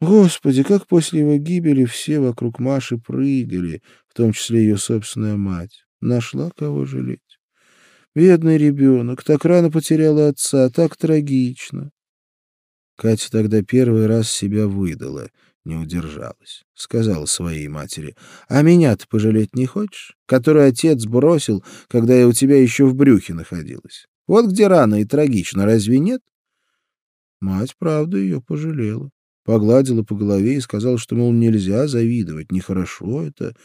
Господи, как после его гибели все вокруг Маши прыгали, в том числе ее собственная мать. Нашла кого жалеть. Бедный ребенок, так рано потеряла отца, так трагично. Катя тогда первый раз себя выдала, не удержалась. Сказала своей матери, «А меня ты пожалеть не хочешь? Который отец бросил, когда я у тебя еще в брюхе находилась. Вот где рано и трагично, разве нет?» Мать, правда, ее пожалела. Погладила по голове и сказала, что, мол, нельзя завидовать, нехорошо это.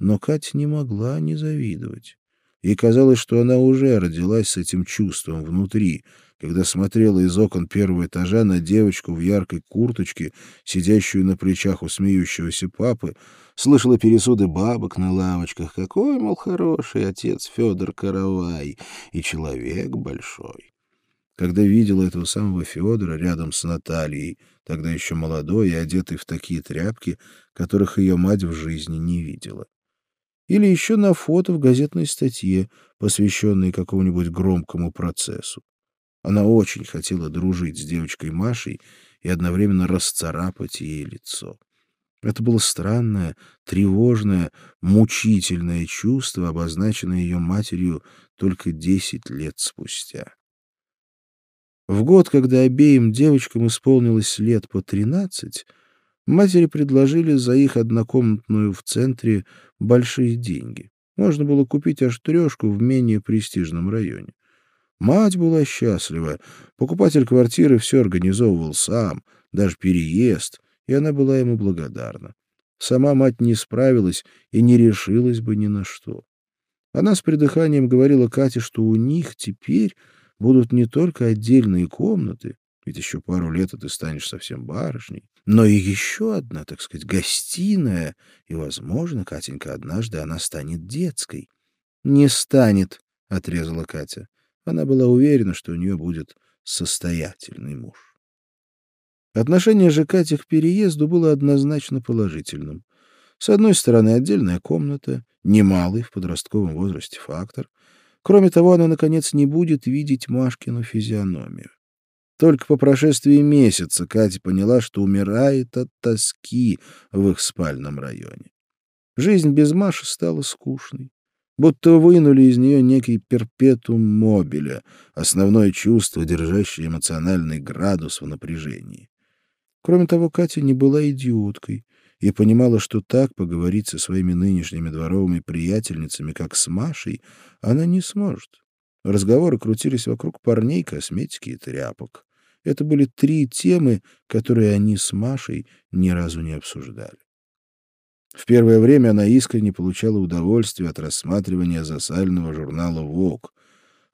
Но Катя не могла не завидовать. Ей казалось, что она уже родилась с этим чувством внутри, когда смотрела из окон первого этажа на девочку в яркой курточке, сидящую на плечах у смеющегося папы, слышала пересуды бабок на лавочках. Какой, мол, хороший отец Федор Каравай и человек большой. Когда видела этого самого Федора рядом с Натальей, тогда еще молодой и одетый в такие тряпки, которых ее мать в жизни не видела или еще на фото в газетной статье, посвященной какому-нибудь громкому процессу. Она очень хотела дружить с девочкой Машей и одновременно расцарапать ей лицо. Это было странное, тревожное, мучительное чувство, обозначенное ее матерью только десять лет спустя. В год, когда обеим девочкам исполнилось лет по тринадцать, Матери предложили за их однокомнатную в центре большие деньги. Можно было купить аж трешку в менее престижном районе. Мать была счастлива. Покупатель квартиры все организовывал сам, даже переезд, и она была ему благодарна. Сама мать не справилась и не решилась бы ни на что. Она с придыханием говорила Кате, что у них теперь будут не только отдельные комнаты, ведь еще пару лет, и ты станешь совсем барышней. Но и еще одна, так сказать, гостиная, и, возможно, Катенька, однажды она станет детской. — Не станет, — отрезала Катя. Она была уверена, что у нее будет состоятельный муж. Отношение же Кати к переезду было однозначно положительным. С одной стороны, отдельная комната, немалый в подростковом возрасте фактор. Кроме того, она, наконец, не будет видеть Машкину физиономию. Только по прошествии месяца Катя поняла, что умирает от тоски в их спальном районе. Жизнь без Маши стала скучной. Будто вынули из нее некий перпетум мобиля, основное чувство, держащее эмоциональный градус в напряжении. Кроме того, Катя не была идиоткой и понимала, что так поговорить со своими нынешними дворовыми приятельницами, как с Машей, она не сможет. Разговоры крутились вокруг парней, косметики и тряпок. Это были три темы, которые они с Машей ни разу не обсуждали. В первое время она искренне получала удовольствие от рассматривания засального журнала «Вок»,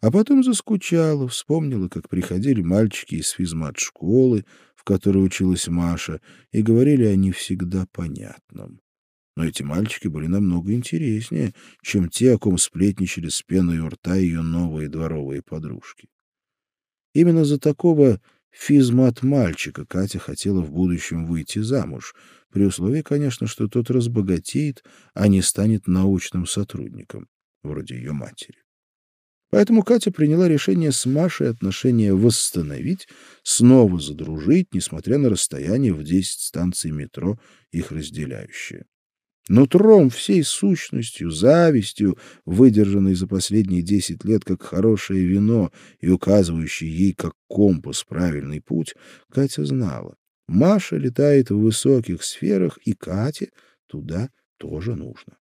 а потом заскучала, вспомнила, как приходили мальчики из физмат-школы, которой училась Маша, и говорили они всегда понятном. Но эти мальчики были намного интереснее, чем те, о ком сплетничали с пеной у рта ее новые дворовые подружки. Именно за такого физмат мальчика Катя хотела в будущем выйти замуж, при условии, конечно, что тот разбогатеет, а не станет научным сотрудником, вроде ее матери. Поэтому Катя приняла решение с Машей отношения восстановить, снова задружить, несмотря на расстояние в 10 станций метро, их разделяющее. Нутром, всей сущностью, завистью, выдержанной за последние десять лет как хорошее вино и указывающей ей как компас правильный путь, Катя знала. Маша летает в высоких сферах, и Кате туда тоже нужно.